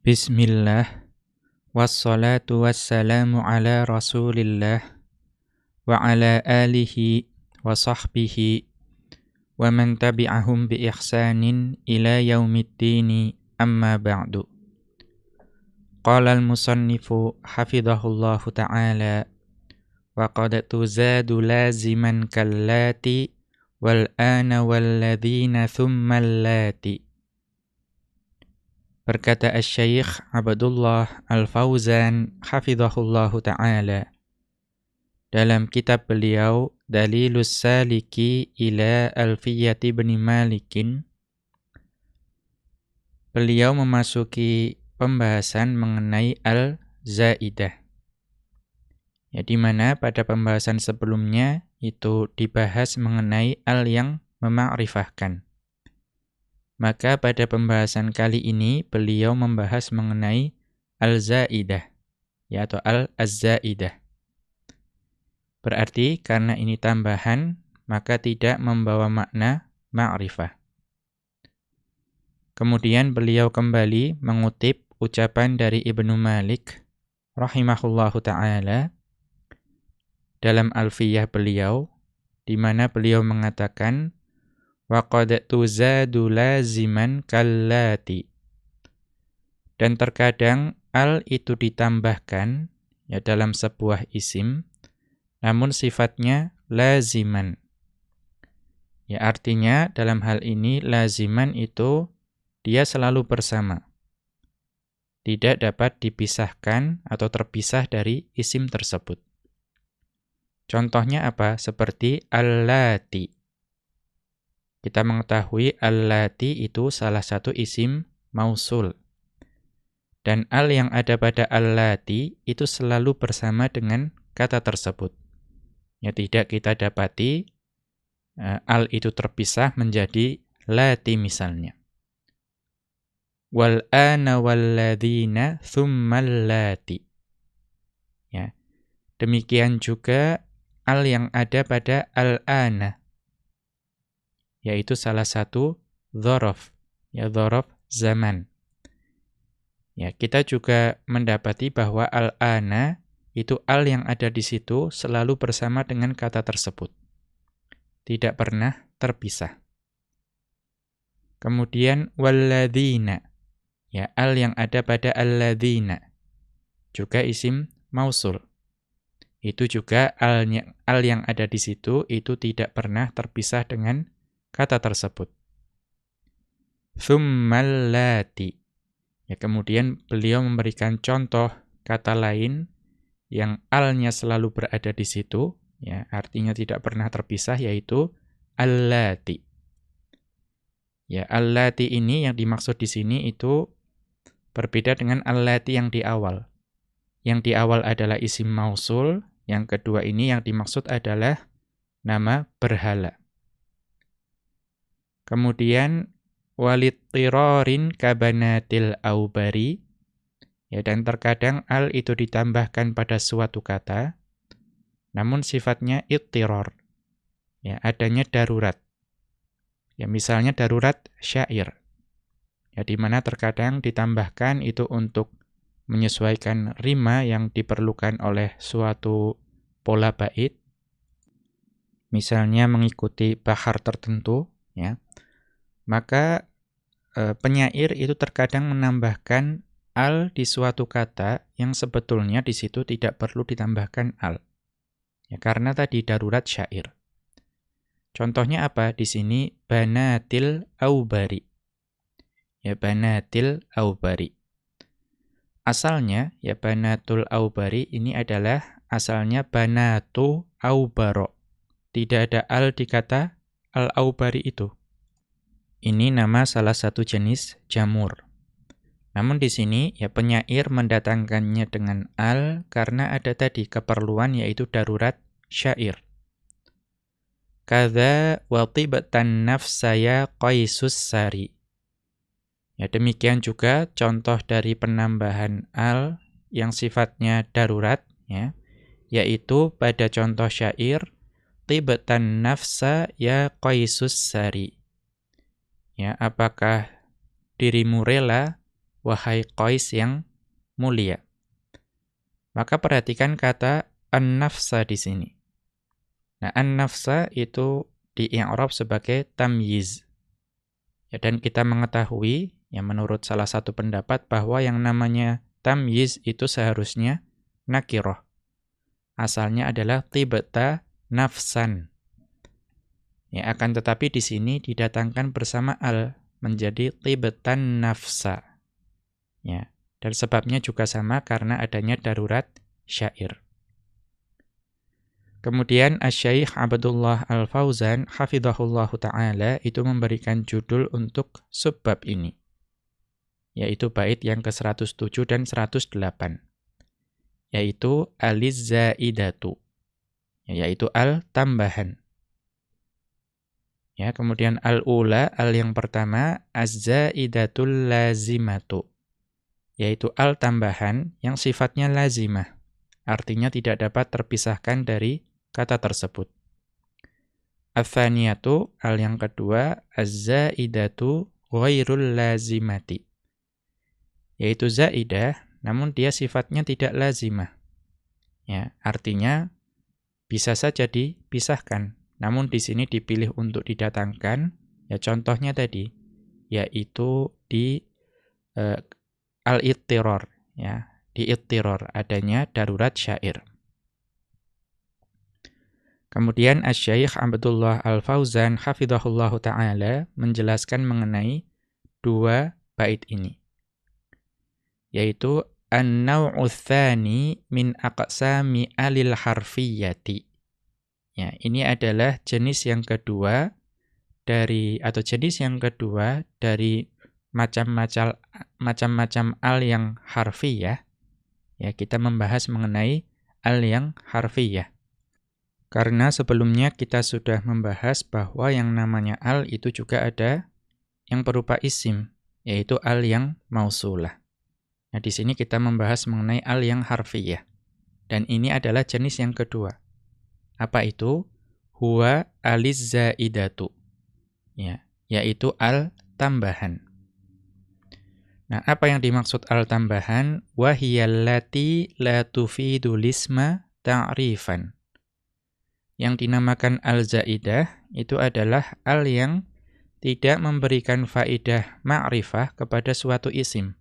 Bismillah Wassalatu wassalamu ala rasulillah Wa ala alihi wa sahbihi Wa man tabi'ahum bi ihsanin ila yaumiddini amma ba'du Qala al-musannifu hafidhahullahu ta'ala Wa qad tuzadu laziman kallati Wal ana walladhina thumma allati Berkata Asy-Syaikh Abdullah Al-Fauzan hafizahullahu taala dalam kitab beliau Dalilus Saliki ila Alfiyati bin Malikin beliau memasuki pembahasan mengenai al-zaidah. Ya di mana pada pembahasan sebelumnya itu dibahas mengenai al yang memakrifahkan. Maka pada pembahasan kali ini beliau membahas mengenai al-zaidah ya atau al-azzaidah. Berarti karena ini tambahan maka tidak membawa makna ma'rifah. Kemudian beliau kembali mengutip ucapan dari Ibnu Malik rahimahullahu taala dalam Alfiyah beliau di mana beliau mengatakan wa qad tuzadu laziman kallati dan terkadang al itu ditambahkan ya dalam sebuah isim namun sifatnya laziman. Ya artinya dalam hal ini laziman itu dia selalu bersama. Tidak dapat dipisahkan atau terpisah dari isim tersebut. Contohnya apa? Seperti allati kita mengetahui allati itu salah satu isim mausul. Dan al yang ada pada allati itu selalu bersama dengan kata tersebut. Ya tidak kita dapati uh, al itu terpisah menjadi lati misalnya. Wal ana walladzina thummal lati. Ya. Demikian juga al yang ada pada al-ana yaitu salah satu dhorof, ya dhorof zaman. Ya, kita juga mendapati bahwa al-ana itu al yang ada di situ selalu bersama dengan kata tersebut. Tidak pernah terpisah. Kemudian walladzina. Ya, al yang ada pada alladzina. Juga isim mausul. Itu juga al al yang ada di situ itu tidak pernah terpisah dengan kata tersebut. Thummallati. Ya, kemudian beliau memberikan contoh kata lain yang alnya selalu berada di situ, ya, artinya tidak pernah terpisah yaitu allati. Ya, allati ini yang dimaksud di sini itu berbeda dengan allati yang di awal. Yang di awal adalah isim mausul, yang kedua ini yang dimaksud adalah nama berhala. Kemudian walittirorin kabanatil aubari. Ya, dan terkadang al itu ditambahkan pada suatu kata, namun sifatnya ittiror. Ya, adanya darurat. Ya, misalnya darurat syair. Ya, di mana terkadang ditambahkan itu untuk menyesuaikan rima yang diperlukan oleh suatu pola bait. Misalnya mengikuti bahar tertentu, ya maka e, penyair itu terkadang menambahkan al di suatu kata yang sebetulnya di situ tidak perlu ditambahkan al. Ya karena tadi darurat syair. Contohnya apa? Di sini banatil aubari. Ya banatil aubari. Asalnya ya banatul aubari ini adalah asalnya banatu aubaro. Tidak ada al di kata al-aubari itu. Ini nama salah satu jenis jamur. Namun di sini ya penyair mendatangkannya dengan al karena ada tadi keperluan yaitu darurat syair. Kada watibatan nafsaya qaisus sari. Ya demikian juga contoh dari penambahan al yang sifatnya darurat ya yaitu pada contoh syair tibatan nafsa ya qaisus sari ya apakah dirimu rela wahai Qais yang mulia. Maka perhatikan kata an-nafsa di sini. Nah, an-nafsa itu di i'rab sebagai tamyiz. Ya, dan kita mengetahui, ya menurut salah satu pendapat, bahwa yang namanya tamyiz itu seharusnya nakiroh. Asalnya adalah tibeta nafsan. Ya, akan tetapi di sini didatangkan bersama al menjadi tibetan nafsa. Ya, dan sebabnya juga sama karena adanya darurat syair. Kemudian Asy-Syaikh Abdullah Al-Fauzan hafizahullahu taala itu memberikan judul untuk subbab ini yaitu bait yang ke-107 dan 108 yaitu Aliz-Zaidatu yaitu al tambahan Ya, kemudian al-ula, al yang pertama, az-zaidatul lazimatu. Yaitu al tambahan yang sifatnya lazimah. Artinya tidak dapat terpisahkan dari kata tersebut. Athaniyatu, al yang kedua, az-zaidatu ghairul lazimati. Yaitu zaidah, namun dia sifatnya tidak lazimah. Ya, artinya bisa saja dipisahkan namun di sini dipilih untuk didatangkan, ya contohnya tadi, yaitu di uh, al-ittiror, ya, di ittiror adanya darurat syair. Kemudian Asy-Syaikh Abdullah Al-Fauzan hafizahullahu taala menjelaskan mengenai dua bait ini. Yaitu an-naw'u min aqsami alil harfiyati. Ya, ini adalah jenis yang kedua dari atau jenis yang kedua dari macam-macam macam-macam al yang harfi ya. Kita membahas mengenai al yang harfi ya. Karena sebelumnya kita sudah membahas bahwa yang namanya al itu juga ada yang berupa isim, yaitu al yang mausulah. Nah, di sini kita membahas mengenai al yang harfiyah. Dan ini adalah jenis yang kedua. Apa itu? Huwa alizzaidatu. Ya, yaitu al tambahan. Nah, apa yang dimaksud al tambahan? Wahiyallati la tufidu lisma ta'rifan. Yang dinamakan al zaidah itu adalah al yang tidak memberikan faidah ma'rifah kepada suatu isim.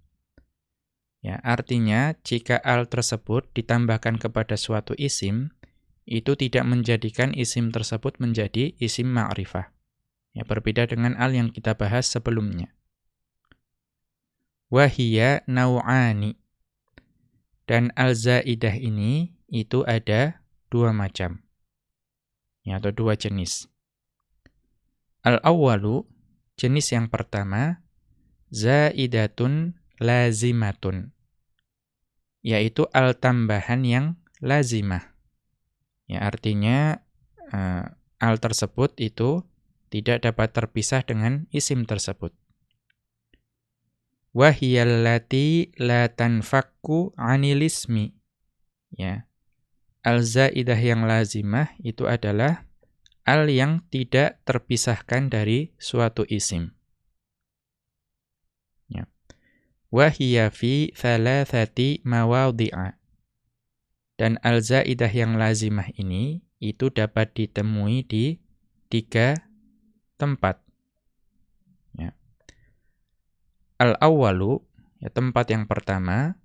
Ya, artinya jika al tersebut ditambahkan kepada suatu isim, itu tidak menjadikan isim tersebut menjadi isim ma'rifah. Ya, berbeda dengan al yang kita bahas sebelumnya. Wahia nau'ani. Dan al-zaidah ini itu ada dua macam. Ya, atau dua jenis. Al-awwalu, jenis yang pertama, zaidatun lazimatun. Yaitu al-tambahan yang lazimah. Ya, artinya uh, al tersebut itu tidak dapat terpisah dengan isim tersebut. Wahiyallati la tanfakku anilismi. Ya. Al-zaidah yang lazimah itu adalah al yang tidak terpisahkan dari suatu isim. Ya. Wahiya fi thalathati mawadhi'a. Dan al-zaidah yang lazimah ini itu dapat ditemui di tiga tempat. Ya. Al-awwalu, ya tempat yang pertama,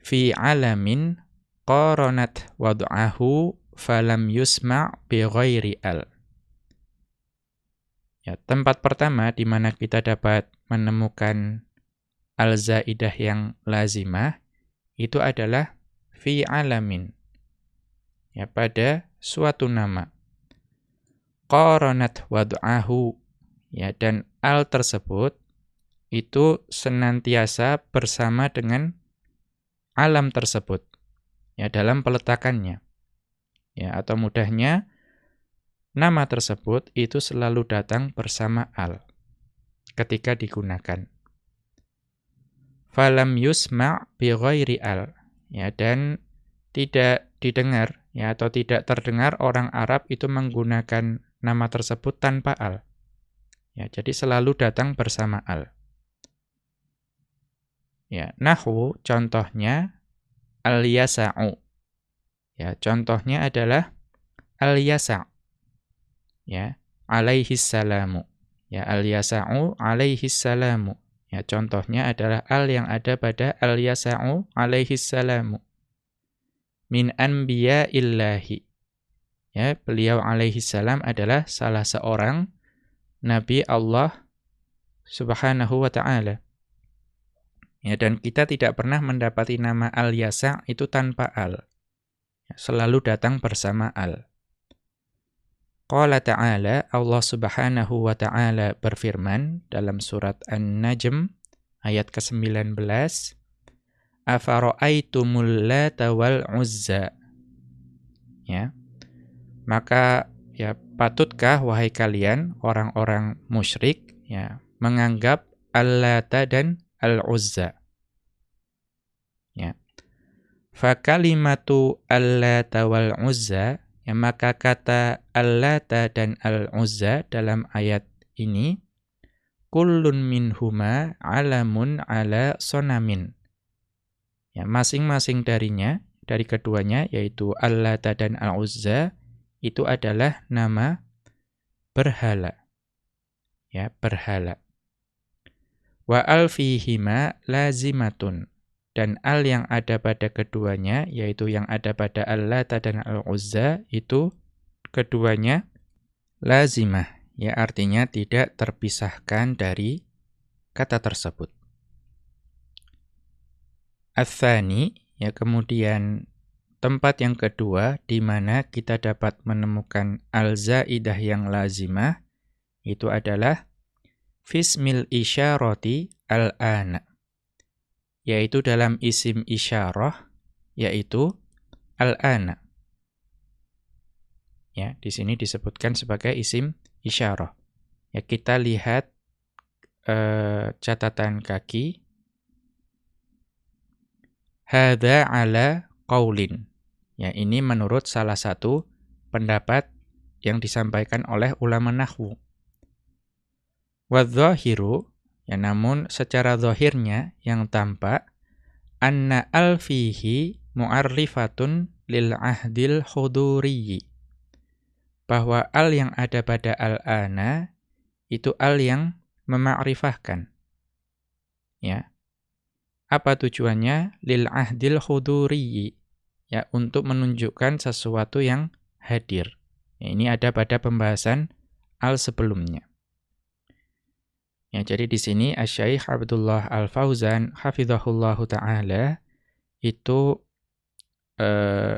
fi alamin qaranat wad'ahu falam yusma' bi ghairi al. Ya, tempat pertama di mana kita dapat menemukan al-zaidah yang lazimah itu adalah fi alamin. Ya, pada suatu nama. Qaranat wad'ahu. Ya, dan al tersebut itu senantiasa bersama dengan alam tersebut. Ya, dalam peletakannya. Ya, atau mudahnya nama tersebut itu selalu datang bersama al ketika digunakan. Falam yusma' bi ghairi al ya dan tidak didengar ya atau tidak terdengar orang Arab itu menggunakan nama tersebut tanpa al. Ya, jadi selalu datang bersama al. Ya, nahwu contohnya al-yasa'u. Ya, contohnya adalah al-yasa'. Ya, alaihi salamu. Ya, al-yasa'u alaihi salamu. Ya, contohnya adalah al yang ada pada al-yasa'u alaihi salamu. Min anbiya illahi. Ya, beliau alaihi salam adalah salah seorang nabi Allah Subhanahu wa taala. Ya, dan kita tidak pernah mendapati nama Al-Yasa itu tanpa Al. Ya, selalu datang bersama Al. Qala ta'ala, Allah subhanahu wa ta'ala berfirman dalam surat An-Najm ayat ke-19, Afara'aitumul lata wal uzza. Ya. Maka ya patutkah wahai kalian orang-orang musyrik ya menganggap Al-Lata dan Al-Uzza. Ya. Fakalimatu Al-Lata wal-Uzza, ya, maka kata Al-Lata dan Al-Uzza dalam ayat ini, kullun minhuma alamun ala sonamin. Ya, masing-masing darinya, dari keduanya, yaitu Al-Lata dan Al-Uzza, itu adalah nama berhala. Ya, berhala. Wa al fihima lazimatun. Dan al yang ada pada keduanya, yaitu yang ada pada al-lata dan al-uzza, itu keduanya lazimah. Ya artinya tidak terpisahkan dari kata tersebut. Athani, ya kemudian tempat yang kedua di mana kita dapat menemukan al-zaidah yang lazimah, itu adalah fismil isyarati al-ana yaitu dalam isim isyarah yaitu al-ana. Ya di sini disebutkan sebagai isim isyarah. Ya kita lihat uh, catatan kaki. Hadza ala qaulin. Ya ini menurut salah satu pendapat yang disampaikan oleh ulama nahwu. Wadzahiru, ya namun secara zahirnya yang tampak anna alfihi mu'arrifatun lil ahdil khuduriyyi. Bahwa al yang ada pada al-ana itu al yang memakrifahkan. Ya. Apa tujuannya? Lil ahdil khuduriyyi. Ya, untuk menunjukkan sesuatu yang hadir. Ya, ini ada pada pembahasan al sebelumnya. Ya, jadi di sini Asy-Syaikh Abdullah Al-Fauzan hafizahullahu taala itu eh,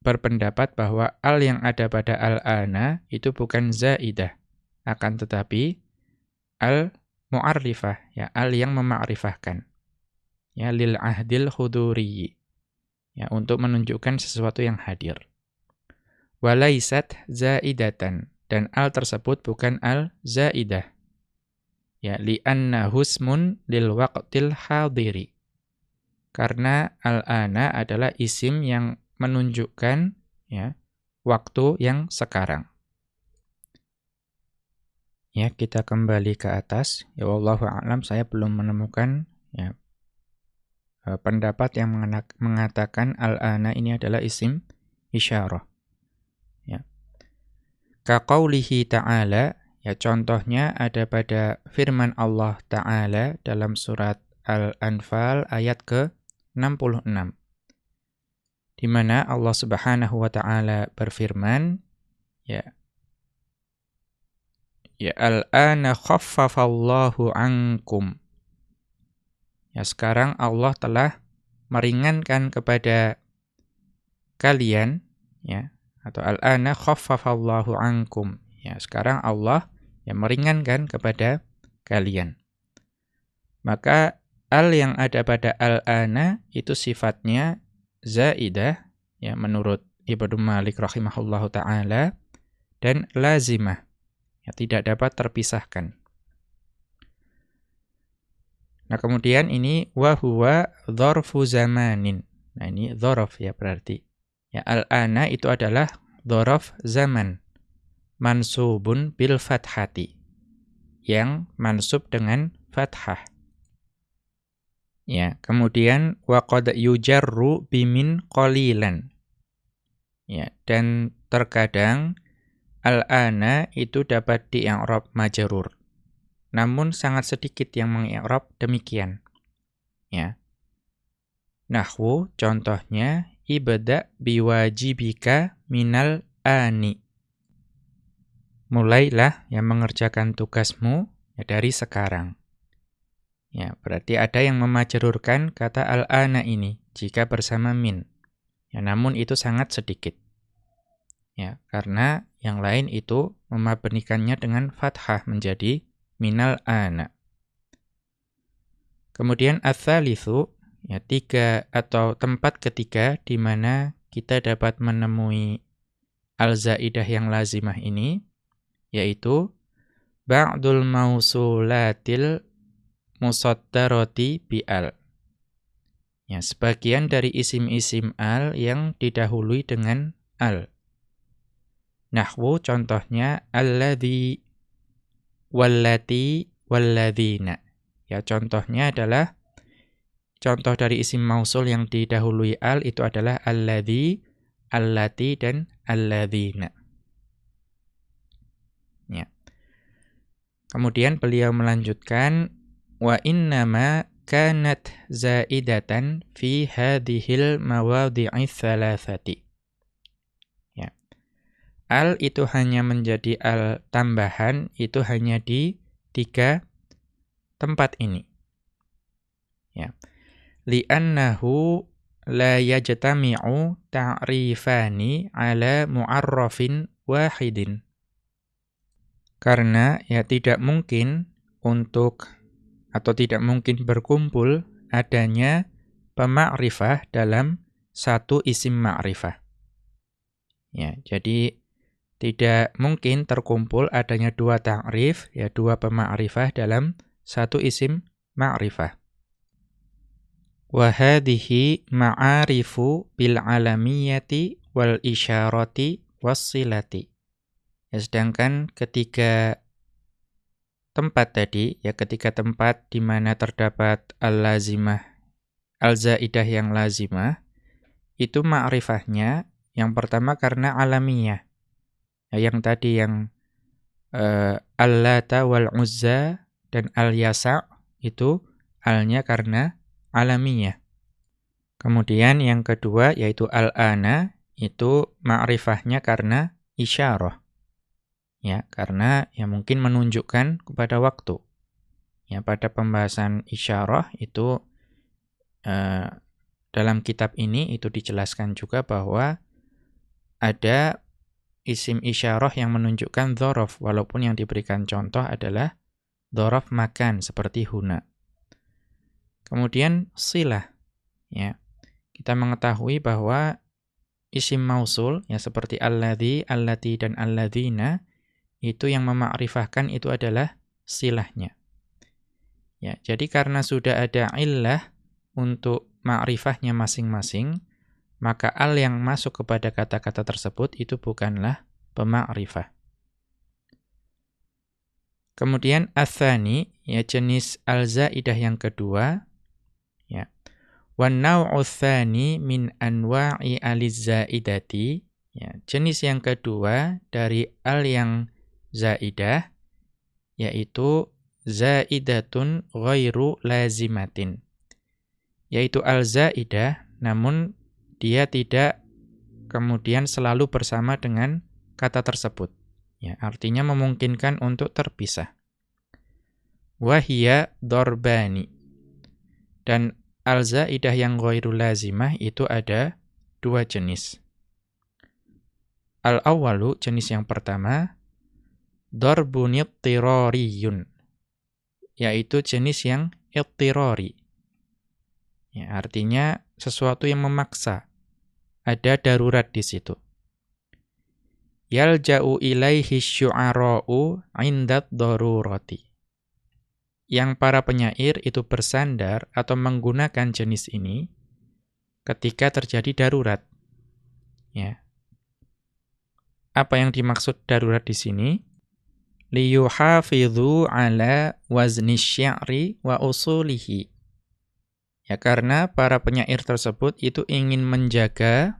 berpendapat bahwa al yang ada pada al-ana itu bukan zaidah. Akan tetapi al mu'arrifah ya al yang memakrifahkan. Ya lil ahdil huduri ya untuk menunjukkan sesuatu yang hadir. Walaisat zaidatan. Dan al tersebut bukan al zaidah Ya, li'anna husmun lil waqtil hadiri. Karena al-ana adalah isim yang menunjukkan ya waktu yang sekarang. Ya, kita kembali ke atas. Ya wallahu a'lam saya belum menemukan ya e, pendapat yang mengatakan al-ana ini adalah isim isyarah. Ya. Ka ta'ala Ya contohnya ada pada firman Allah Ta'ala dalam surat Al-Anfal ayat ke-66. Di mana Allah Subhanahu wa taala berfirman, ya Ya al-ana khaffafallahu ankum. Ya sekarang Allah telah meringankan kepada kalian ya atau al-ana khaffafallahu ankum. Ya sekarang Allah yang meringankan kepada kalian. Maka al yang ada pada al-ana itu sifatnya zaidah ya menurut Ibnu Malik rahimahullahu taala dan lazimah ya tidak dapat terpisahkan. Nah, kemudian ini wa huwa dzarfu zamanin. Nah, ini dzaraf ya berarti. Ya al-ana itu adalah dzaraf zaman mansubun bil fathati yang mansub dengan fathah. Ya, kemudian wa qad yujarru bimin qalilan. Ya, dan terkadang al-ana itu dapat di-i'rab majrur. Namun sangat sedikit yang mengi'rab demikian. Ya. Nahwu contohnya ibda biwajibika minal ani. Mulailah yang mengerjakan tugasmu ya dari sekarang. Ya, berarti ada yang memajrurkan kata al-ana ini jika bersama min. Ya, namun itu sangat sedikit. Ya, karena yang lain itu memabnikannya dengan fathah menjadi minal ana. Kemudian ats-tsalitsu ya tiga atau tempat ketiga di mana kita dapat menemui al-zaidah yang lazimah ini yaitu ba'dul mausulatil musaddarati bi'al. Ya, sebagian dari isim-isim al yang didahului dengan al. Nahwu contohnya alladhi wallati walladzina. Ya, contohnya adalah contoh dari isim mausul yang didahului al itu adalah alladhi, allati dan alladzina. Ya. Kemudian beliau melanjutkan wa innama kanat zaidatan fi hadhil mawadhi'i thalathati. Ya. Al itu hanya menjadi al tambahan itu hanya di tiga tempat ini. Ya. Li'annahu la yajtami'u ta'rifani ala mu'arrafin wahidin. Karena ya tidak mungkin untuk atau tidak mungkin berkumpul adanya pemakrifah dalam satu isim ma'rifah. Ya, jadi tidak mungkin terkumpul adanya dua ta'rif, ya dua pemakrifah dalam satu isim ma'rifah. Wa hadhihi ma'arifu bil alamiyati wal isyarati was silati. Ya, sedangkan ketiga tempat tadi, ya ketika tempat di mana terdapat al-lazimah, al-zaidah yang lazimah, itu ma'rifahnya yang pertama karena alamiah. Ya, yang tadi yang uh, al-lata wal-uzza dan al-yasa' itu alnya karena alamiah. Kemudian yang kedua yaitu al-ana itu ma'rifahnya karena isyarah ya karena ya mungkin menunjukkan kepada waktu. Ya pada pembahasan isyarah itu eh, dalam kitab ini itu dijelaskan juga bahwa ada isim isyarah yang menunjukkan dhorof walaupun yang diberikan contoh adalah dhorof makan seperti huna. Kemudian silah. Ya kita mengetahui bahwa isim mausul ya seperti alladhi, allati dan alladzina itu yang memakrifahkan itu adalah silahnya. Ya, jadi karena sudah ada illah untuk ma'rifahnya masing-masing, maka al yang masuk kepada kata-kata tersebut itu bukanlah pemakrifah. Kemudian athani, ya jenis al-zaidah yang kedua, ya. Wan naw'u min anwa'i aliz-zaidati, ya, jenis yang kedua dari al yang zaidah yaitu zaidatun ghairu lazimatin. Yaitu al-zaidah namun dia tidak kemudian selalu bersama dengan kata tersebut. Ya artinya memungkinkan untuk terpisah. Wahia dorbani. Dan al-zaidah yang ghairu lazimah itu ada dua jenis. Al-awwalu jenis yang pertama darbun ittirariyun yaitu jenis yang ittirari. Ya artinya sesuatu yang memaksa. Ada darurat di situ. Yalja'u ilaihi syu'ara'u 'indat darurati. Yang para penyair itu bersandar atau menggunakan jenis ini ketika terjadi darurat. Ya. Apa yang dimaksud darurat di sini liyuhafidhu ala wazni syi'ri wa usulihi. Ya karena para penyair tersebut itu ingin menjaga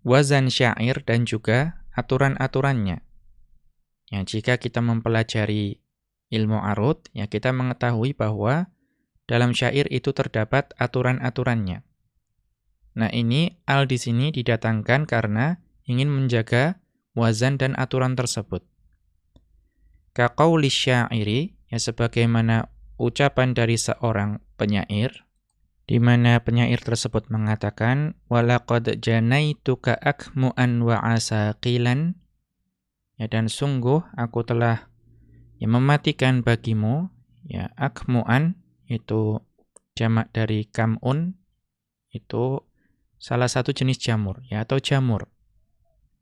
wazan syair dan juga aturan-aturannya. Ya, jika kita mempelajari ilmu arut, ya kita mengetahui bahwa dalam syair itu terdapat aturan-aturannya. Nah, ini al di sini didatangkan karena ingin menjaga wazan dan aturan tersebut. Kaqauli syairi, ya sebagaimana ucapan dari seorang penyair, di mana penyair tersebut mengatakan walaqad janaituka akmu'an wa asaqilan. Ya dan sungguh aku telah ya mematikan bagimu ya akmu'an itu jamak dari kamun itu salah satu jenis jamur ya atau jamur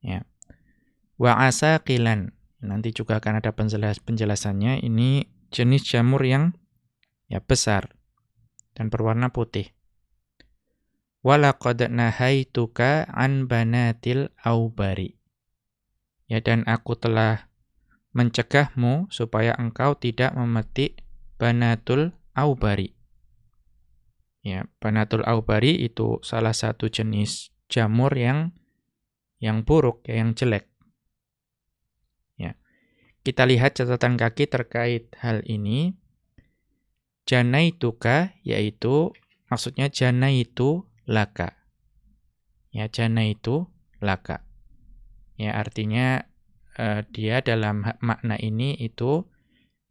ya. Wa asaqilan nanti juga akan ada penjelas penjelasannya ini jenis jamur yang ya besar dan berwarna putih. Walaqad nahaituka an banatil aubari. Ya dan aku telah mencegahmu supaya engkau tidak memetik banatul aubari. Ya, banatul aubari itu salah satu jenis jamur yang yang buruk, ya, yang jelek. Kita lihat catatan kaki terkait hal ini janaituka yaitu maksudnya jana itu laka. Ya, jana itu laka. Ya, artinya uh, dia dalam makna ini itu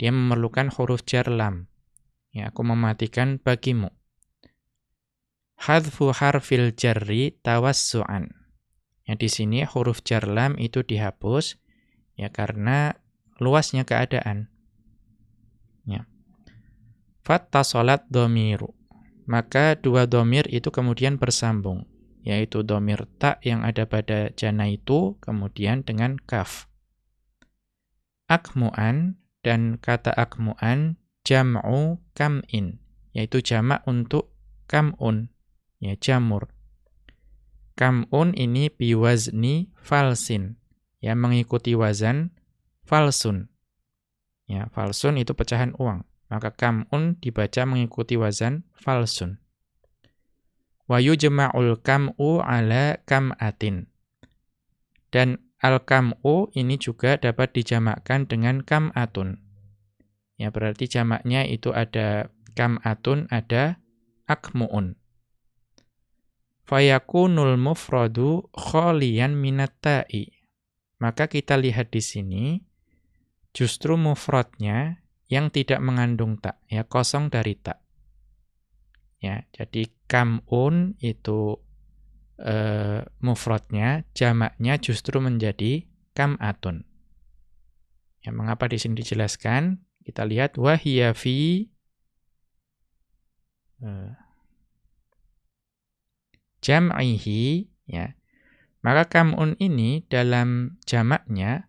dia memerlukan huruf jar lam. Ya, aku mematikan bagimu. Hadfu harfil jarri tawassu'an. Ya, di sini huruf jar lam itu dihapus ya karena luasnya keadaan. Ya. Fattasolat domiru. Maka dua domir itu kemudian bersambung. Yaitu domir tak yang ada pada jana itu, kemudian dengan kaf. Akmu'an dan kata akmu'an jam'u kam'in. Yaitu jamak untuk kam'un. Ya, jamur. Kam'un ini biwazni falsin. Ya, mengikuti wazan falsun. Ya, falsun itu pecahan uang. Maka kam'un dibaca mengikuti wazan falsun. Wa yujma'ul kam'u ala kam'atin. Dan al-kam'u ini juga dapat dijamakkan dengan kam'atun. Ya berarti jamaknya itu ada kam'atun, ada akmu'un. Fayakunul mufradu kholian minat ta'i. Maka kita lihat di sini, justru mufradnya yang tidak mengandung tak, ya kosong dari tak. Ya, jadi kamun itu eh, mufradnya, jamaknya justru menjadi kamatun. Ya, mengapa di sini dijelaskan? Kita lihat wahia fi eh, jam'ihi ya. Maka kamun ini dalam jamaknya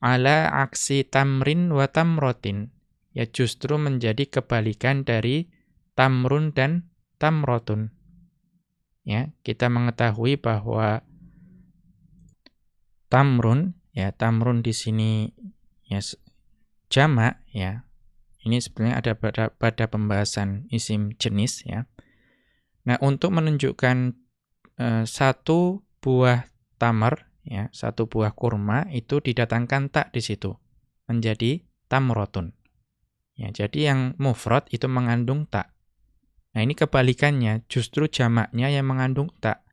ala aksi tamrin wa tamrotin ya justru menjadi kebalikan dari tamrun dan tamrotun. Ya, kita mengetahui bahwa tamrun ya tamrun di sini ya jamak ya. Ini sebenarnya ada pada, pada pembahasan isim jenis ya. Nah, untuk menunjukkan uh, satu buah tamar ya, satu buah kurma itu didatangkan tak di situ menjadi tamrotun. Ya, jadi yang mufrad itu mengandung tak. Nah, ini kebalikannya, justru jamaknya yang mengandung tak.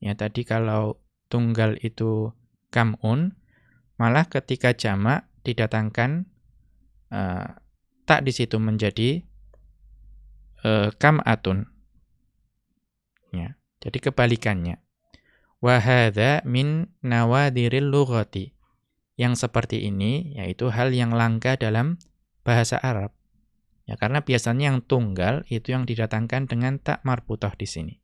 Ya, tadi kalau tunggal itu kamun, malah ketika jamak didatangkan uh, tak di situ menjadi uh, kamatun. Ya, jadi kebalikannya. Wahada min nawadiril lughati. Yang seperti ini yaitu hal yang langka dalam bahasa Arab. Ya, karena biasanya yang tunggal itu yang didatangkan dengan tak marbutoh di sini.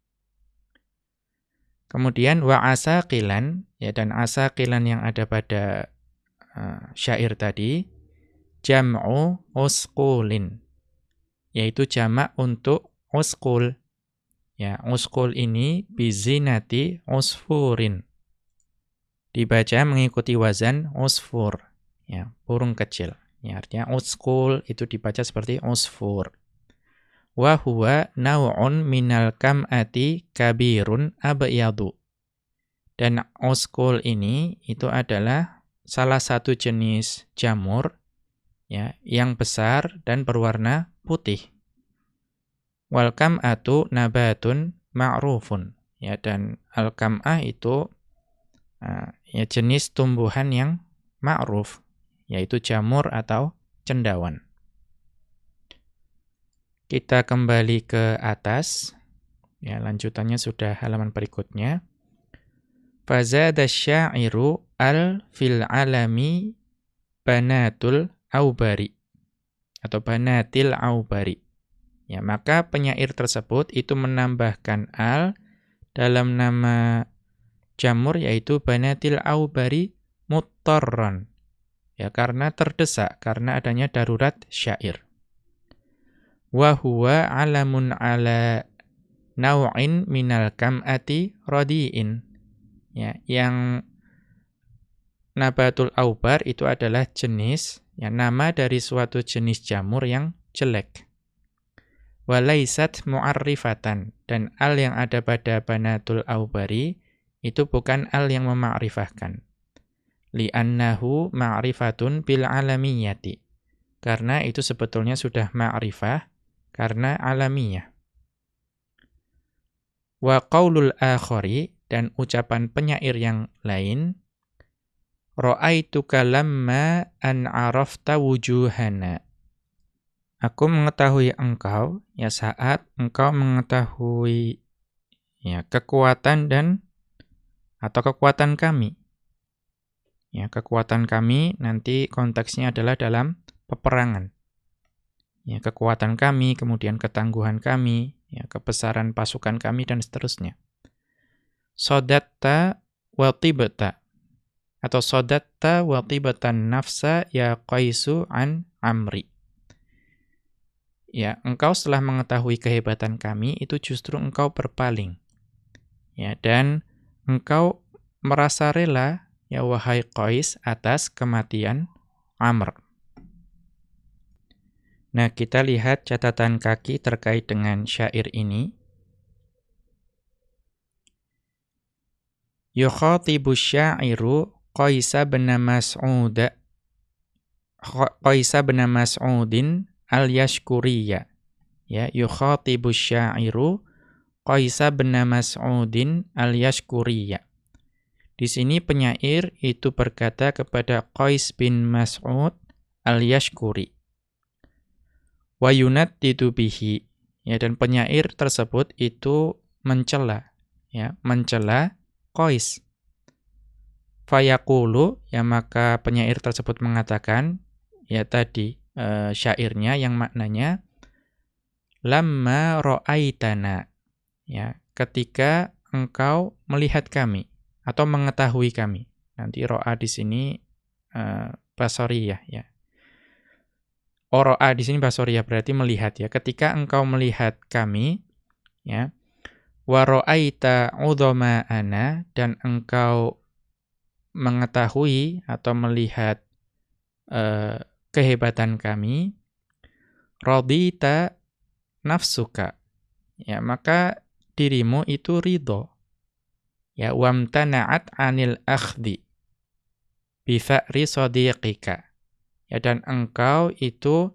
Kemudian wa asaqilan ya dan asaqilan yang ada pada uh, syair tadi jam'u usqulin yaitu jamak untuk usqul. Ya, usqul ini bizinati usfurin. Dibaca mengikuti wazan usfur, ya, burung kecil. Ya, artinya uskul itu dibaca seperti usfur. wa huwa naw'un minal kam'ati kabirun abyadu. Dan oskul ini itu adalah salah satu jenis jamur ya yang besar dan berwarna putih. Wal kam'atu nabatun ma'rufun. Ya dan al kam'ah itu uh, ya jenis tumbuhan yang ma'ruf yaitu jamur atau cendawan. Kita kembali ke atas. Ya, lanjutannya sudah halaman berikutnya. Fazada syairu al fil alami banatul aubari atau banatil aubari. Ya, maka penyair tersebut itu menambahkan al dalam nama jamur yaitu banatil aubari muttarran. Ya, karena terdesak karena adanya darurat syair. Wa huwa alamun ala naw'in minal kam'ati radiin. Ya, yang nabatul aubar itu adalah jenis ya nama dari suatu jenis jamur yang jelek walaisat mu'arrifatan. Dan al yang ada pada banatul aubari itu bukan al yang memakrifahkan. Li'annahu ma'rifatun bil alamiyati. Karena itu sebetulnya sudah ma'rifah karena alamiah wa qaulul akhari dan ucapan penyair yang lain ra'aituka lamma an arafta wujuhana Aku mengetahui engkau ya saat engkau mengetahui ya kekuatan dan atau kekuatan kami. Ya, kekuatan kami nanti konteksnya adalah dalam peperangan. Ya, kekuatan kami, kemudian ketangguhan kami, ya, kebesaran pasukan kami dan seterusnya. Sodatta wa tibata atau sodatta wa tibatan nafsa ya qaisu an amri ya engkau setelah mengetahui kehebatan kami itu justru engkau berpaling. Ya dan engkau merasa rela ya wahai Qais atas kematian Amr. Nah kita lihat catatan kaki terkait dengan syair ini. Yukhatibu syairu Qaisa bin Mas'ud Qaisa bin Mas'udin al-Yashkuriyya. Ya, yukhatibu syairu Qaisa bin Mas'udin al-Yashkuriyya. Di sini penyair itu berkata kepada Qais bin Mas'ud al-Yashkuri. Wa yunaddidu bihi. Ya, dan penyair tersebut itu mencela, ya, mencela Qais. Fayaqulu, ya maka penyair tersebut mengatakan, ya tadi, uh, syairnya yang maknanya lamma ra'aitana ya ketika engkau melihat kami atau mengetahui kami. Nanti ro'a di sini uh, basoriyah ya. Oro'a di sini basoriyah berarti melihat ya. Ketika engkau melihat kami ya wa ra'aita ana dan engkau mengetahui atau melihat uh, kehebatan kami, radita nafsuka. Ya, maka dirimu itu ridho. Ya, wamtana'at 'anil akhdi bi fa'ri sadiqika. Ya, dan engkau itu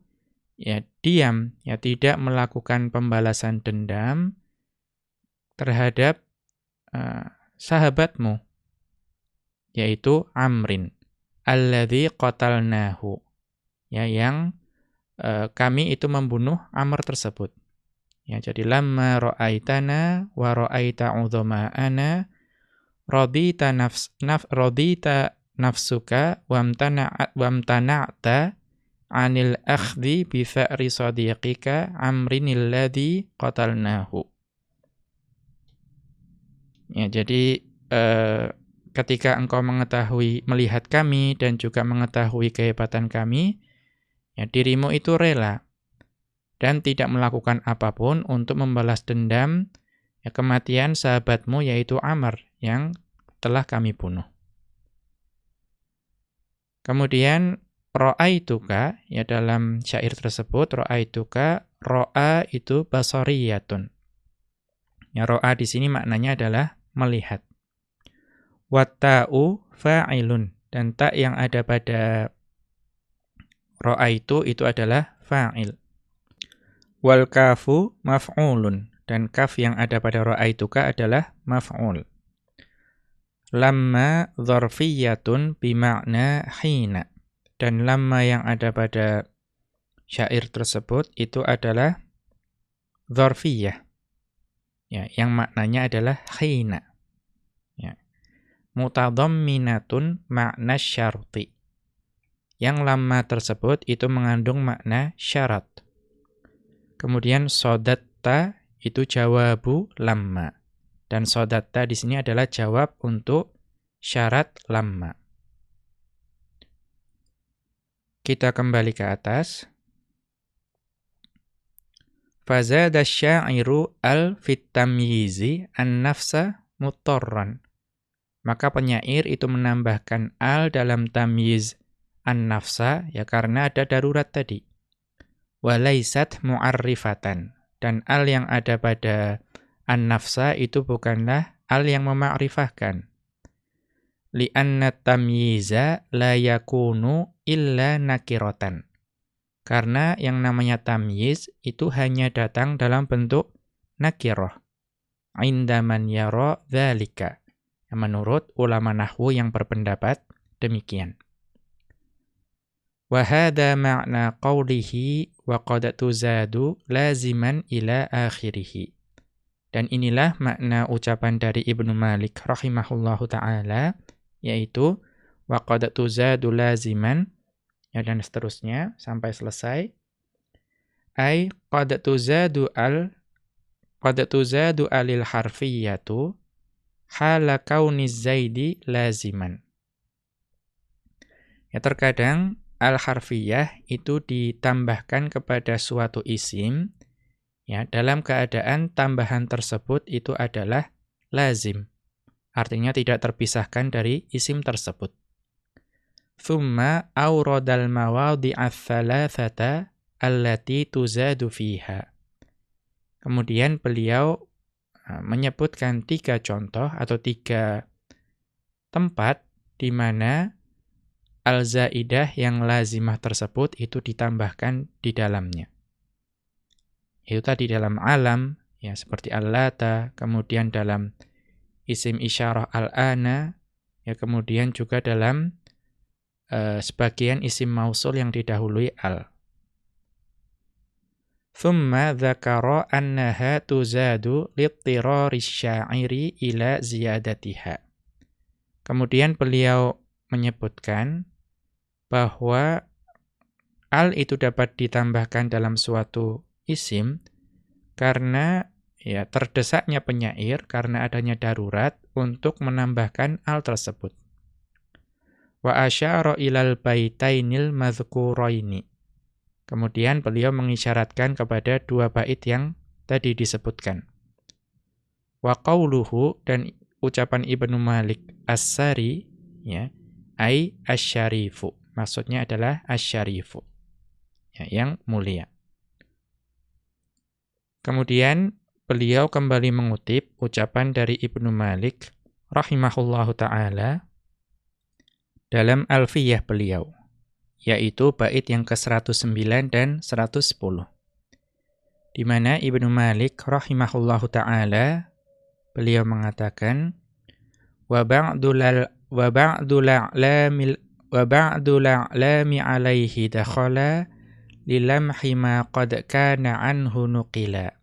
ya diam, ya tidak melakukan pembalasan dendam terhadap uh, sahabatmu yaitu Amrin alladzi qatalnahu ya yang uh, kami itu membunuh Amr tersebut. Ya, jadi lamma ra'aitana wa ra'aita ana radita nafs naf radita nafsuka wamtana'at wamtana'ta 'anil akhdhi bi tha'ri sadiqika amrin alladhi qatalnahu. Ya, jadi uh, ketika engkau mengetahui melihat kami dan juga mengetahui kehebatan kami, Ya, dirimu itu rela dan tidak melakukan apa pun untuk membalas dendam ya, kematian sahabatmu yaitu Amr yang telah kami bunuh. Kemudian ra'aituka ya dalam syair tersebut ra'aituka ro'a itu basariyatun. Ya ro'a di sini maknanya adalah melihat. Watta'u fa'ilun dan tak yang ada pada ro'a itu adalah fa'il. Wal kafu maf'ulun dan kaf yang ada pada ro'a itu ka adalah maf'ul. Lamma dzarfiyatun bima'na hina. Dan lamma yang ada pada syair tersebut itu adalah dzarfiyah. Ya, yang maknanya adalah hina. Ya. Mutadhamminatun makna syarti. Yang lamma tersebut itu mengandung makna syarat. Kemudian sodatta itu jawabu lamma. Dan sodatta di sini adalah jawab untuk syarat lamma. Kita kembali ke atas. Fazada syairu al fitamyizi an-nafsa mutorran. Maka penyair itu menambahkan al dalam tamyiz an-nafsa ya karena ada darurat tadi. Walaisat mu'arrifatan. Dan al yang ada pada An-nafsa itu bukanlah al yang memakrifahkan. Li'anna tamyiza la yakunu illa nakiratan. Karena yang namanya tamyiz itu hanya datang dalam bentuk nakiroh. Indaman yaro dhalika. Menurut ulama nahwu yang berpendapat demikian. Wahada makna qawlihi wa qad tuzadu laziman ila akhirihi. Dan inilah makna ucapan dari Ibnu Malik rahimahullahu taala yaitu wa qad tuzadu laziman ya dan seterusnya sampai selesai. Ai qad tuzadu al qad tuzadu alil harfiyatu hala kauniz zaidi laziman. Ya terkadang al-harfiyah itu ditambahkan kepada suatu isim Ya, dalam keadaan tambahan tersebut itu adalah lazim. Artinya tidak terpisahkan dari isim tersebut. Thumma awradal mawadhi'ath thalathata allati tuzadu fiha. Kemudian beliau menyebutkan tiga contoh atau tiga tempat di mana al-zaidah yang lazimah tersebut itu ditambahkan di dalamnya. Itu tadi dalam alam, ya seperti al-lata, kemudian dalam isim isyarah al-ana, ya kemudian juga dalam uh, sebagian isim mausul yang didahului al. Thumma dzakara annaha tuzadu syairi ila ziyadatiha. Kemudian beliau menyebutkan bahwa al itu dapat ditambahkan dalam suatu isim karena ya terdesaknya penyair karena adanya darurat untuk menambahkan al tersebut. Wa asyara ilal baitainil madhkuraini. Kemudian beliau mengisyaratkan kepada dua bait yang tadi disebutkan. Wa qauluhu dan ucapan Ibnu Malik As-Sari ya, ai asyarifu. Maksudnya adalah asyarifu. Ya, yang mulia. Kemudian beliau kembali mengutip ucapan dari Ibnu Malik rahimahullahu taala dalam Alfiyah beliau yaitu bait yang ke-109 dan 110 di mana Ibnu Malik rahimahullahu taala beliau mengatakan wa ba'dul wa ba'dul a'lamil wa ba'dul a'lami alaihi dakhala lilamhi ma qad kana anhu nuqila.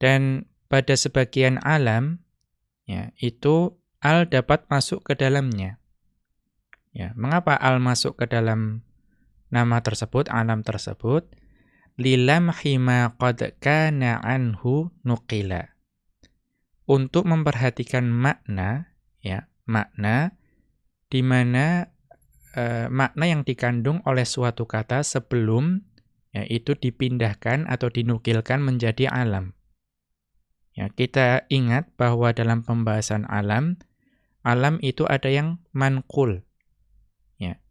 Dan pada sebagian alam ya, itu al dapat masuk ke dalamnya. Ya, mengapa al masuk ke dalam nama tersebut, alam tersebut? Lilamhi ma qad kana anhu nuqila. Untuk memperhatikan makna ya, makna di mana eh, makna yang dikandung oleh suatu kata sebelum ya, itu dipindahkan atau dinukilkan menjadi alam. Ya, kita ingat bahwa dalam pembahasan alam, alam itu ada yang mankul. Ya.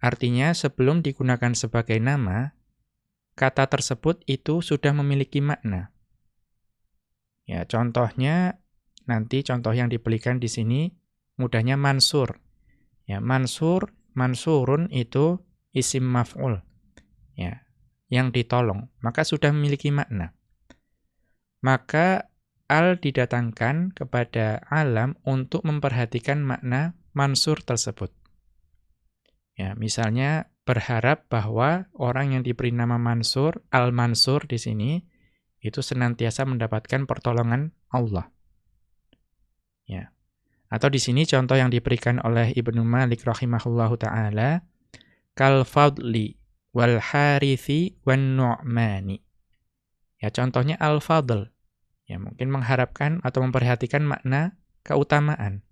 Artinya sebelum digunakan sebagai nama, kata tersebut itu sudah memiliki makna. Ya, contohnya nanti contoh yang diberikan di sini mudahnya mansur. Ya, mansur, mansurun itu isim maf'ul. Ya, yang ditolong, maka sudah memiliki makna. Maka al didatangkan kepada alam untuk memperhatikan makna mansur tersebut. Ya, misalnya berharap bahwa orang yang diberi nama Mansur, Al-Mansur di sini, itu senantiasa mendapatkan pertolongan Allah. Ya. Atau di sini contoh yang diberikan oleh Ibnu Malik rahimahullahu taala kal fadli wal harithi wan nu'mani. Ya contohnya al fadl. Ya mungkin mengharapkan atau memperhatikan makna keutamaan.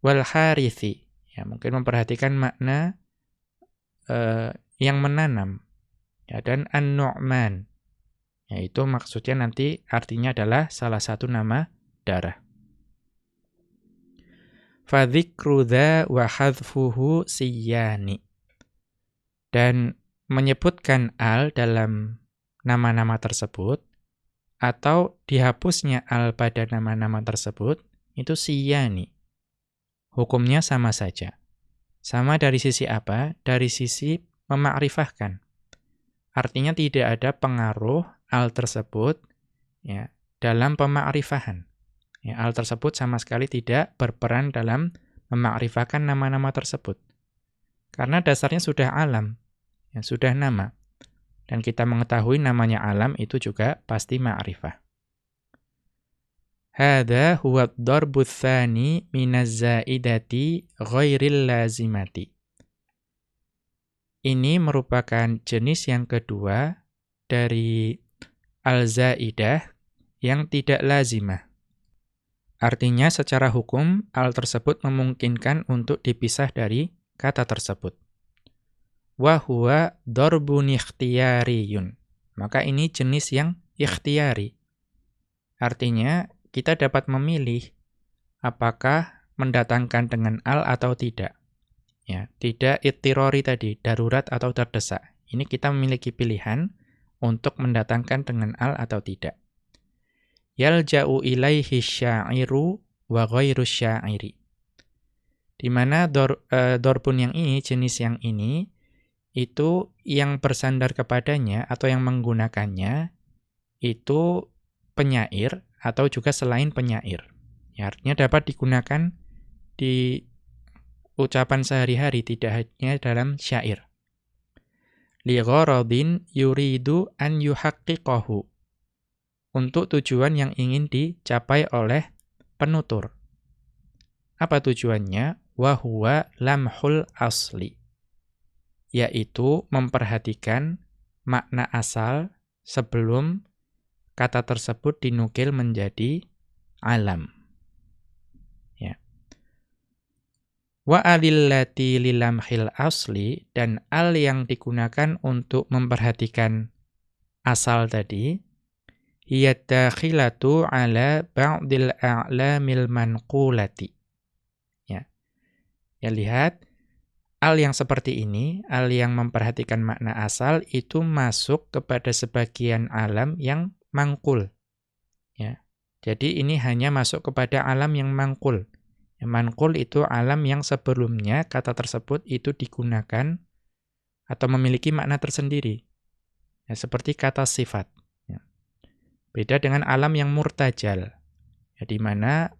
Wal harithi. Ya mungkin memperhatikan makna uh, yang menanam ya dan an-nu'man yaitu maksudnya nanti artinya adalah salah satu nama darah fadzikru dza wa hadfuhu siyani dan menyebutkan al dalam nama-nama tersebut atau dihapusnya al pada nama-nama tersebut itu siyani hukumnya sama saja sama dari sisi apa? Dari sisi memakrifahkan. Artinya tidak ada pengaruh al tersebut ya dalam pemakrifahan. Ya, al tersebut sama sekali tidak berperan dalam memakrifahkan nama-nama tersebut. Karena dasarnya sudah alam, ya, sudah nama. Dan kita mengetahui namanya alam itu juga pasti ma'rifah. Hada huwa ad-darbu lazimati. Ini merupakan jenis yang kedua dari al-zaidah yang tidak lazimah. Artinya secara hukum al tersebut memungkinkan untuk dipisah dari kata tersebut. Wa huwa darbun ikhtiyariyun. Maka ini jenis yang ikhtiyari. Artinya kita dapat memilih apakah mendatangkan dengan al atau tidak. Ya, tidak ittirori tadi, darurat atau terdesak. Ini kita memiliki pilihan untuk mendatangkan dengan al atau tidak. Yalja'u ilaihi sya'iru wa ghairu sya'iri. Di mana dor, e, yang ini, jenis yang ini, itu yang bersandar kepadanya atau yang menggunakannya, itu penyair atau juga selain penyair. Ya, artinya dapat digunakan di ucapan sehari-hari, tidak hanya dalam syair. Li gharadin yuridu an yuhaqqiqahu. Untuk tujuan yang ingin dicapai oleh penutur. Apa tujuannya? Wa huwa lamhul asli. Yaitu memperhatikan makna asal sebelum kata tersebut dinukil menjadi alam. Ya. Wa alillati lilamhil asli dan al yang digunakan untuk memperhatikan asal tadi hiya ala ba'dil a'lamil manqulati. Ya. Ya lihat al yang seperti ini, al yang memperhatikan makna asal itu masuk kepada sebagian alam yang mangkul. Ya. Jadi ini hanya masuk kepada alam yang mangkul. Ya, mangkul itu alam yang sebelumnya kata tersebut itu digunakan atau memiliki makna tersendiri. Ya, seperti kata sifat. Beda dengan alam yang murtajal. Ya, di mana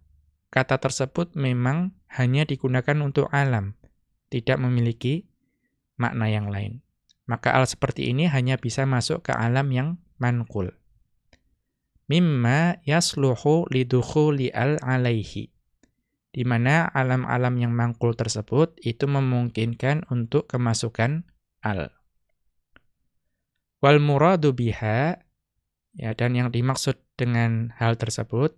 kata tersebut memang hanya digunakan untuk alam, tidak memiliki makna yang lain. Maka al seperti ini hanya bisa masuk ke alam yang mankul mimma yasluhu lidukhuli al alaihi. Di mana alam-alam yang mangkul tersebut itu memungkinkan untuk kemasukan al. Wal muradu biha ya dan yang dimaksud dengan hal tersebut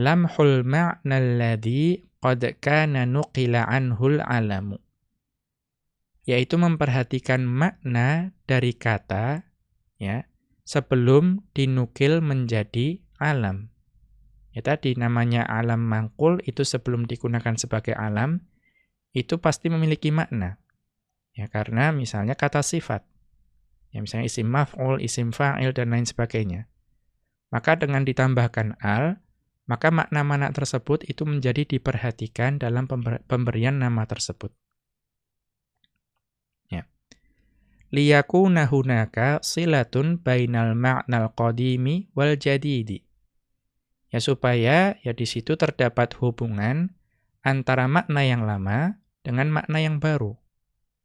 lamhul ma'na alladhi qad kana nuqila anhul alamu yaitu memperhatikan makna dari kata ya sebelum dinukil menjadi alam. Ya tadi namanya alam mangkul itu sebelum digunakan sebagai alam itu pasti memiliki makna. Ya karena misalnya kata sifat. Ya misalnya isim maf'ul, isim fa'il dan lain sebagainya. Maka dengan ditambahkan al, maka makna-makna tersebut itu menjadi diperhatikan dalam pemberian nama tersebut. Ya. Liyakuna hunaka silatun bainal ma'nal qadimi wal jadidi. Ya supaya ya di situ terdapat hubungan antara makna yang lama dengan makna yang baru.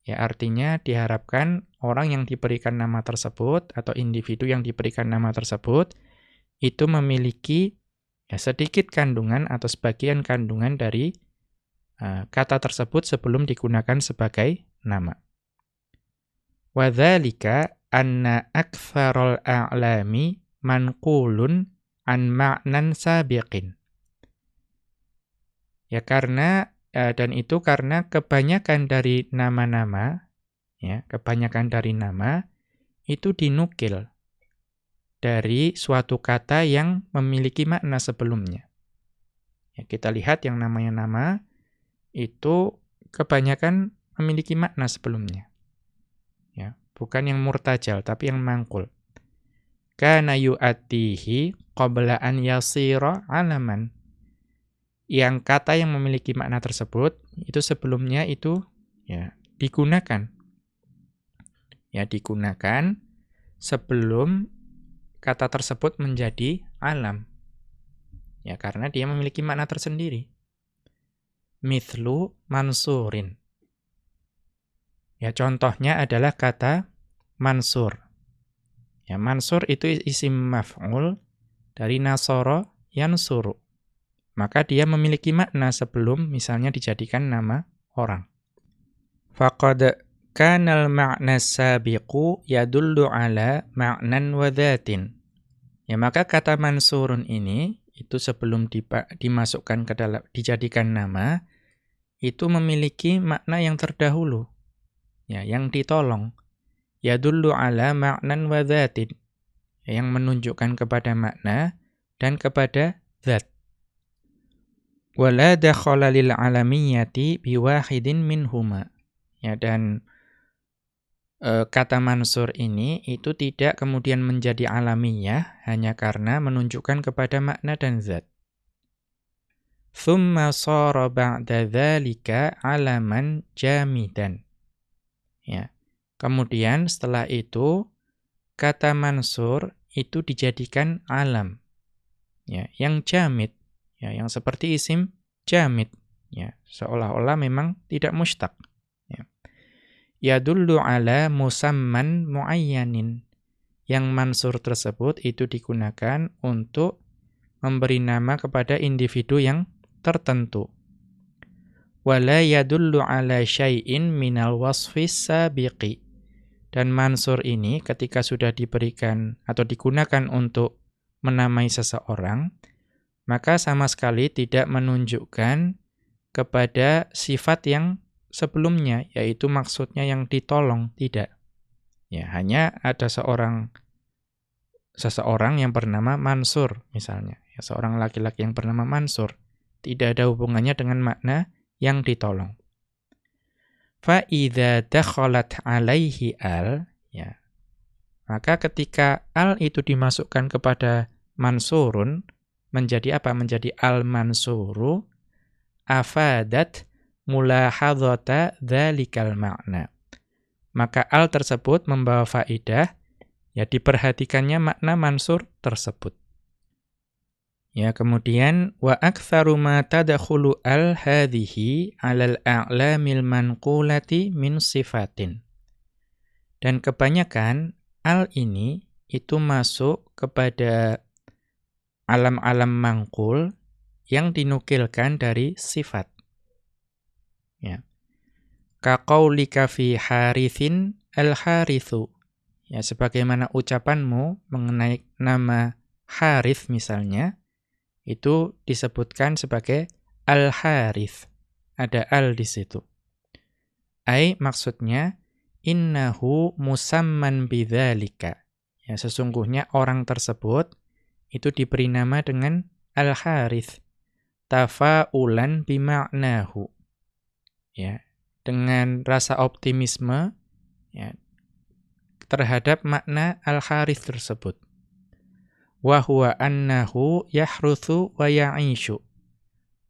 Ya artinya diharapkan orang yang diberikan nama tersebut atau individu yang diberikan nama tersebut itu memiliki ya sedikit kandungan atau sebagian kandungan dari uh, kata tersebut sebelum digunakan sebagai nama. Wadzalika anna aktsarul a'lami manqulun an ma'nan sabiqin. Ya karena dan itu karena kebanyakan dari nama-nama ya, kebanyakan dari nama itu dinukil dari suatu kata yang memiliki makna sebelumnya. Ya, kita lihat yang namanya nama itu kebanyakan memiliki makna sebelumnya. Ya, bukan yang murtajal tapi yang mangkul. Kana yu'atihi qabla an yasira alaman. Yang kata yang memiliki makna tersebut itu sebelumnya itu ya digunakan. Ya, digunakan sebelum kata tersebut menjadi alam. Ya, karena dia memiliki makna tersendiri. Mithlu mansurin. Ya, contohnya adalah kata mansur. Ya, mansur itu isim maf'ul dari nasoro yansuru. Maka dia memiliki makna sebelum misalnya dijadikan nama orang. Faqad kanal ma'na sabiqu yadullu ala ma'nan wa dhatin. Ya maka kata mansurun ini itu sebelum dimasukkan ke dalam dijadikan nama itu memiliki makna yang terdahulu. Ya, yang ditolong. Ya dulu ala maknan wa dhatin. Ya, yang menunjukkan kepada makna dan kepada zat. Wala dakhala lil alamiyati biwahidin minhuma. Ya dan e, kata mansur ini itu tidak kemudian menjadi alamiah hanya karena menunjukkan kepada makna dan zat. Thumma sara ba'da dzalika alaman jamidan. Ya. Kemudian setelah itu kata mansur itu dijadikan alam. Ya, yang jamid, ya, yang seperti isim jamid, ya, seolah-olah memang tidak mustaq yadullu ala musamman muayyanin. Yang mansur tersebut itu digunakan untuk memberi nama kepada individu yang tertentu. Wala yadullu ala syai'in minal wasfis sabiqi. Dan mansur ini ketika sudah diberikan atau digunakan untuk menamai seseorang, maka sama sekali tidak menunjukkan kepada sifat yang sebelumnya, yaitu maksudnya yang ditolong, tidak. Ya, hanya ada seorang seseorang yang bernama Mansur misalnya, ya, seorang laki-laki yang bernama Mansur, tidak ada hubungannya dengan makna yang ditolong. Fa dakhalat alaihi al, ya. Maka ketika al itu dimasukkan kepada mansurun menjadi apa? Menjadi al-mansuru afadat mulahadzata dzalikal makna. Maka al tersebut membawa faidah ya diperhatikannya makna mansur tersebut. Ya, kemudian wa aktsaru ma tadkhulu al hadhihi 'alal a'lamil manqulati min sifatin. Dan kebanyakan al ini itu masuk kepada alam-alam mangkul yang dinukilkan dari sifat. Ya. Kaqaulika fi harithin al-harithu. Ya, sebagaimana ucapanmu mengenai nama Harith misalnya, itu disebutkan sebagai al-harith. Ada al di situ. Ai maksudnya innahu musamman bidzalika. Ya, sesungguhnya orang tersebut itu diberi nama dengan al-harith. Tafa'ulan bima'nahu ya dengan rasa optimisme ya terhadap makna al-harith tersebut. Wa huwa annahu yahruthu wa ya'ishu.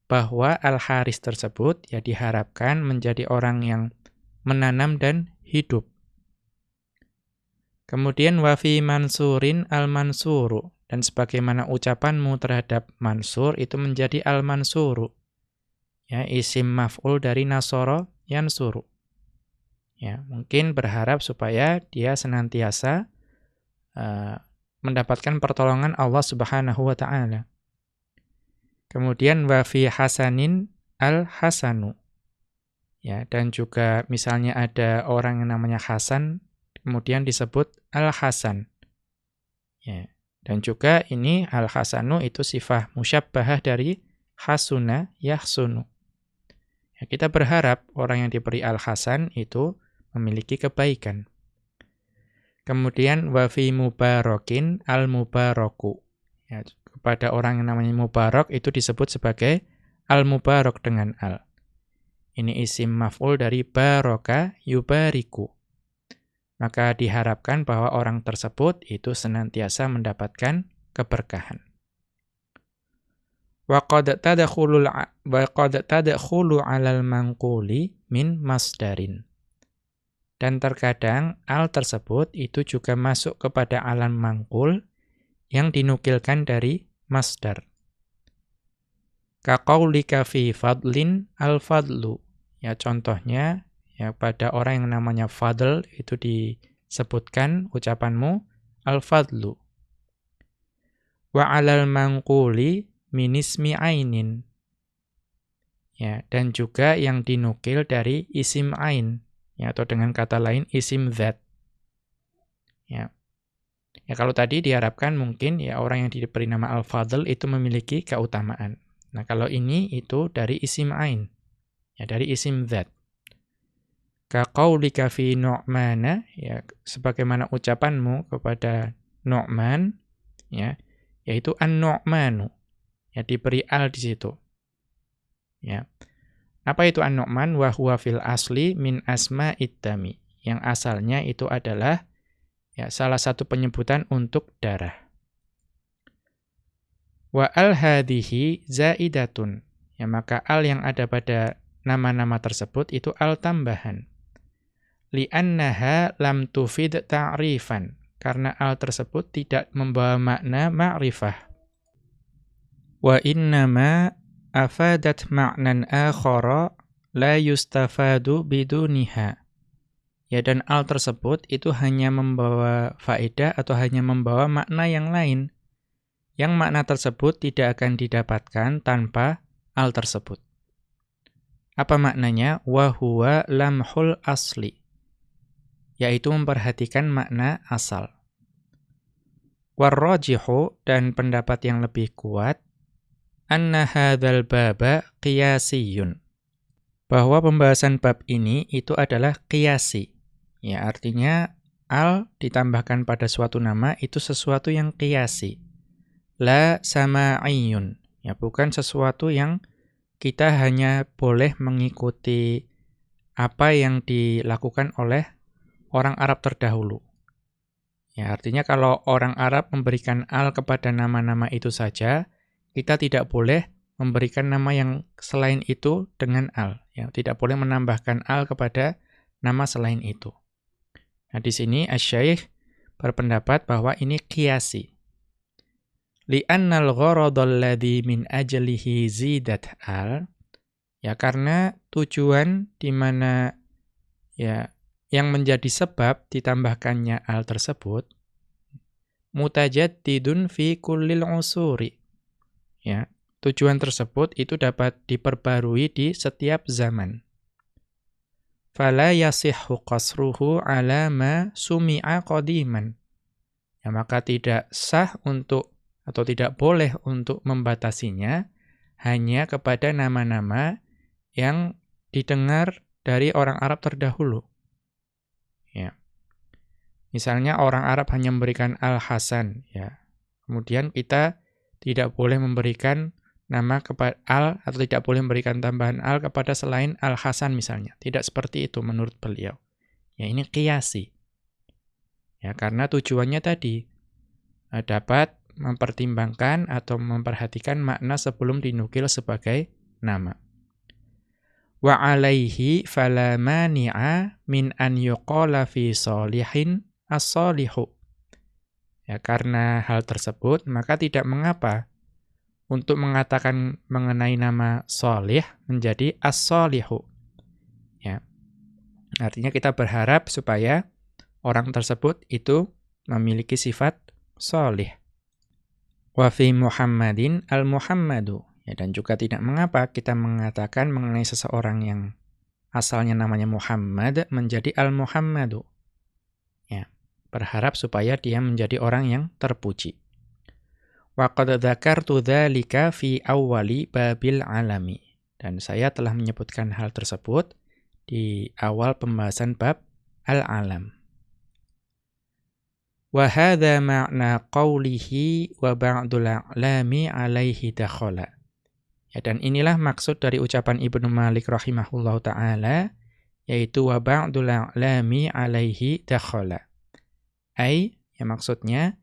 Bahwa al-harith tersebut ya diharapkan menjadi orang yang menanam dan hidup. Kemudian wa fi mansurin al-mansuru dan sebagaimana ucapanmu terhadap mansur itu menjadi al-mansuru. Ya, isim maf'ul dari nasoro yansuru. Ya, mungkin berharap supaya dia senantiasa uh, mendapatkan pertolongan Allah Subhanahu wa taala. Kemudian wa fi hasanin al-hasanu. Ya, dan juga misalnya ada orang yang namanya Hasan kemudian disebut al-hasan. Ya. Dan juga ini al-hasanu itu sifat musyabbahah dari hasuna yahsunu. Ya, kita berharap orang yang diberi al-hasan itu memiliki kebaikan. Kemudian wafi mubarakin al-mubaraku. Ya, kepada orang yang namanya mubarak itu disebut sebagai al-mubarak dengan al. Ini isim maf'ul dari baraka yubariku. Maka diharapkan bahwa orang tersebut itu senantiasa mendapatkan keberkahan. Wa qad tadkhulu wa qad tadkhulu 'alal min masdarin. Dan terkadang al tersebut itu juga masuk kepada alam mangkul yang dinukilkan dari masdar. Kaqaulika fi fadlin al-fadlu. Ya contohnya ya pada orang yang namanya fadl itu disebutkan ucapanmu al-fadlu. Wa 'alal manquli minismi ainin. Ya, dan juga yang dinukil dari isim ain ya atau dengan kata lain isim that. Ya. Ya kalau tadi diharapkan mungkin ya orang yang diberi nama al-fadl itu memiliki keutamaan. Nah, kalau ini itu dari isim ain. Ya, dari isim that. Ka qaulika fi Nu'mana, ya sebagaimana ucapanmu kepada Nu'man, ya, yaitu an-Nu'manu. Ya diberi al di situ. Ya. Apa itu an-nu'man? Wa huwa fil asli min asma iddami. Yang asalnya itu adalah ya salah satu penyebutan untuk darah. Wa al-hadhihi zaidatun. Ya maka al yang ada pada nama-nama tersebut itu al tambahan. Li'annaha lam tufid ta'rifan. Karena al tersebut tidak membawa makna ma'rifah. Wa innama afadat ma'nan akhara la yustafadu biduniha. Ya dan al tersebut itu hanya membawa faedah atau hanya membawa makna yang lain. Yang makna tersebut tidak akan didapatkan tanpa al tersebut. Apa maknanya? Wa huwa lamhul asli. Yaitu memperhatikan makna asal. Warrajihu dan pendapat yang lebih kuat anna hadzal baba qiyasiyun. Bahwa pembahasan bab ini itu adalah qiyasi. Ya, artinya al ditambahkan pada suatu nama itu sesuatu yang qiyasi. La sama'iyun. Ya, bukan sesuatu yang kita hanya boleh mengikuti apa yang dilakukan oleh orang Arab terdahulu. Ya, artinya kalau orang Arab memberikan al kepada nama-nama itu saja, kita tidak boleh memberikan nama yang selain itu dengan al. Ya, tidak boleh menambahkan al kepada nama selain itu. Nah, di sini Asy-Syaikh berpendapat bahwa ini qiyasi. Li'annal gharadul ladzi min ajlihi zidat al ya karena tujuan di mana ya yang menjadi sebab ditambahkannya al tersebut mutajaddidun fi kullil usuri Ya, tujuan tersebut itu dapat diperbarui di setiap zaman. Fala yasihhu qasruhu ala ma sumi'a qadiman. Ya, maka tidak sah untuk atau tidak boleh untuk membatasinya hanya kepada nama-nama yang didengar dari orang Arab terdahulu. Ya. Misalnya orang Arab hanya memberikan Al-Hasan, ya. Kemudian kita tidak boleh memberikan nama kepada al atau tidak boleh memberikan tambahan al kepada selain al-hasan misalnya. Tidak seperti itu menurut beliau. Ya ini kiasi. Ya, karena tujuannya tadi eh, dapat mempertimbangkan atau memperhatikan makna sebelum dinukil sebagai nama. Wa alaihi fala mani'a min an yuqala fi solihin as-solihu. Ya, karena hal tersebut, maka tidak mengapa untuk mengatakan mengenai nama solih menjadi as-solihu. Ya. Artinya kita berharap supaya orang tersebut itu memiliki sifat solih. Wa fi Muhammadin al-Muhammadu. Ya, dan juga tidak mengapa kita mengatakan mengenai seseorang yang asalnya namanya Muhammad menjadi al-Muhammadu. Ya, berharap supaya dia menjadi orang yang terpuji. Wa qad dzakartu dzalika fi awwali babil alami. Dan saya telah menyebutkan hal tersebut di awal pembahasan bab al-alam. Wa hadha ma'na qawlihi wa ba'dul a'lami alaihi. Ya, dan inilah maksud dari ucapan Ibnu Malik rahimahullahu taala yaitu wa ba'dul a'lami alaihi dakhala. Ai ya maksudnya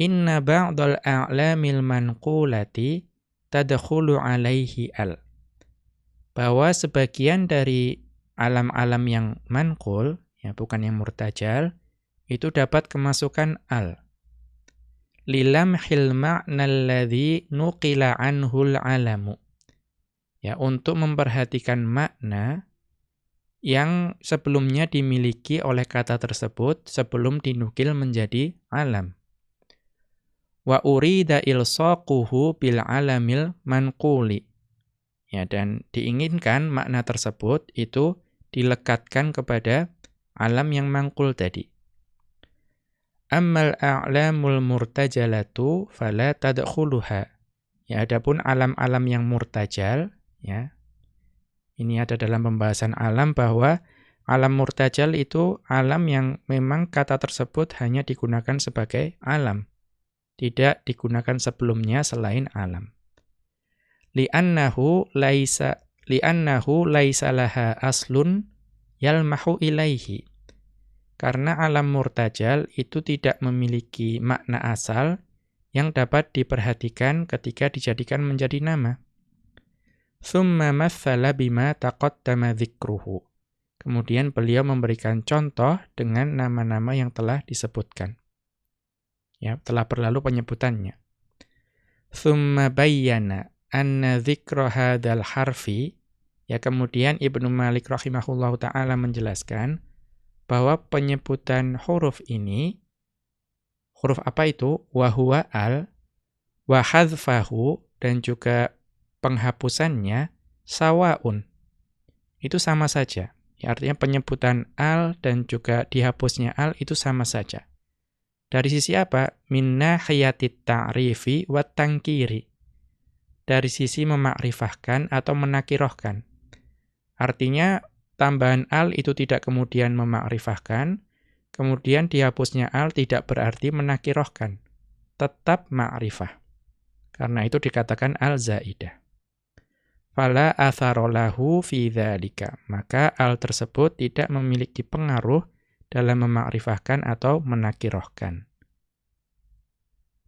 inna ba'dal a'lamil manqulati tadkhulu alaihi al. Bahwa sebagian dari alam-alam yang manqul ya bukan yang murtajal itu dapat kemasukan al. Lilam hil ma'nalladhi nuqila anhul alamu. Ya, untuk memperhatikan makna yang sebelumnya dimiliki oleh kata tersebut sebelum dinukil menjadi alam. Wa urida ilsaquhu bil alamil manquli. Ya, dan diinginkan makna tersebut itu dilekatkan kepada alam yang mangkul tadi. Ammal a'lamul murtajalatu fala tadkhuluha. Ya adapun alam-alam yang murtajal ya. Ini ada dalam pembahasan alam bahwa alam murtajal itu alam yang memang kata tersebut hanya digunakan sebagai alam. Tidak digunakan sebelumnya selain alam. Li'annahu laisa li'annahu laisa laha aslun yalmahu ilaihi. Karena alam murtajal itu tidak memiliki makna asal yang dapat diperhatikan ketika dijadikan menjadi nama. Thumma mathala bima taqaddama dzikruhu. Kemudian beliau memberikan contoh dengan nama-nama yang telah disebutkan. Ya, telah berlalu penyebutannya. Thumma bayyana anna dzikra hadzal harfi ya kemudian Ibnu Malik rahimahullahu taala menjelaskan bahwa penyebutan huruf ini huruf apa itu wahwa al wa dan juga penghapusannya sawaun. Itu sama saja. Ya, artinya penyebutan al dan juga dihapusnya al itu sama saja. Dari sisi apa? Minna hayatit ta'rifi wa tangkiri. Dari sisi memakrifahkan atau menakirohkan. Artinya tambahan al itu tidak kemudian memakrifahkan, kemudian dihapusnya al tidak berarti menakirohkan, tetap ma'rifah. Karena itu dikatakan al-zaidah. Fala atharolahu fi dhalika. Maka al tersebut tidak memiliki pengaruh dalam memakrifahkan atau menakirohkan.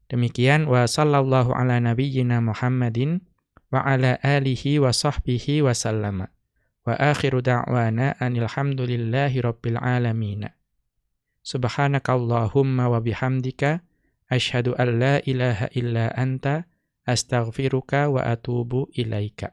Demikian wa sallallahu ala nabiyyina Muhammadin wa ala alihi wa sahbihi wa sallama. Wa akhiru da'wana anil hamdulillahi rabbil alamin. Subhanakallahumma wa bihamdika asyhadu an la ilaha illa anta astaghfiruka wa atubu ilaika.